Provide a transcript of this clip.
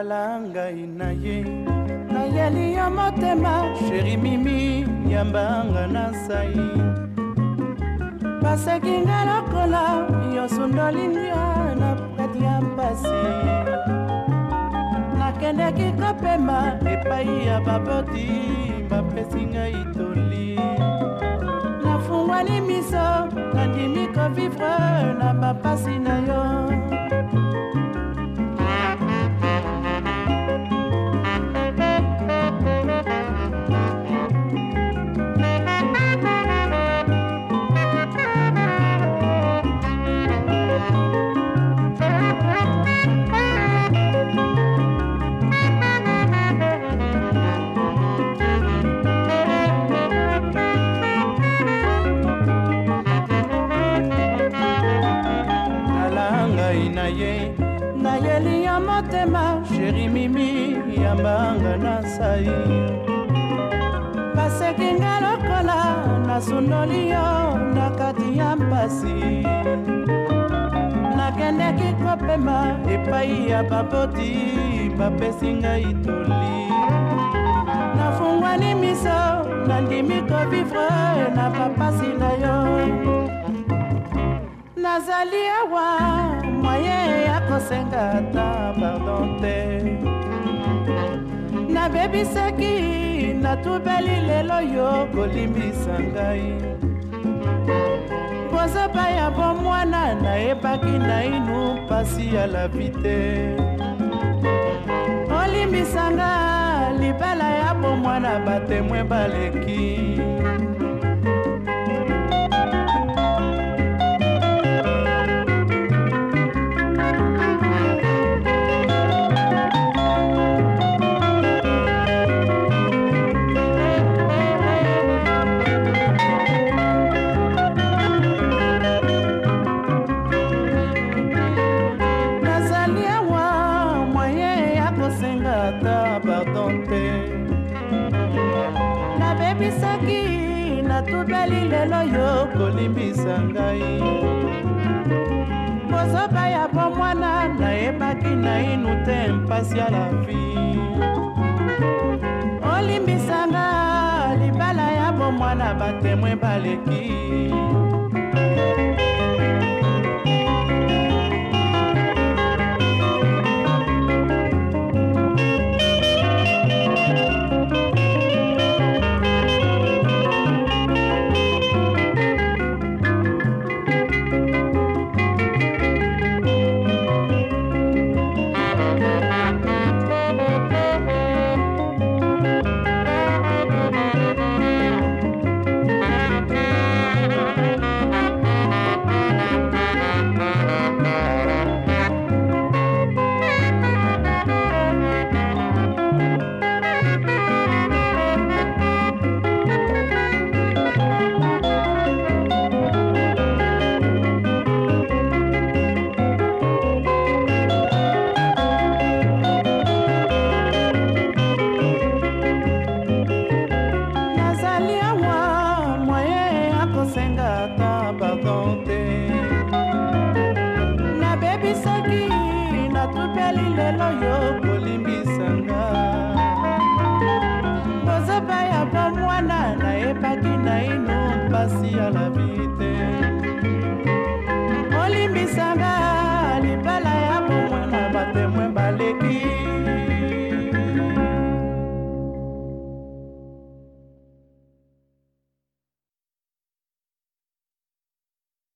tala ngai na ye nayeli yo motema sheri mimi yambanga na sai baseki ngai lokola yo sundolinga na prete ya mpasi nakendeki kopema epai ya baboti bapesi ngai toli nafungwani miso nandimi kovivre na bapasi na ya motema sheri mimi ya mbanga na sai basekinga lokola nasunoli yo na kati ya mpasi nakendeki kopema epai ya baboti bapesi ngai toli nafungwani miso nandimi kovivre na bapasi na yo nazali awa nasenga ata pardon te nabebisaki natubeli lelo yo kolimbisa ngai bozoba ya bomwana nayebaki nainu mpasi ya lavi te olimbisanga libala ya bomwana batemoin baleki soki natubeli lelo yo kolimbisa ngai bozoba ya bomwana nayebaki nainu te mpasi ya lavi olimbisanga libala ya bomwana batemwe baleki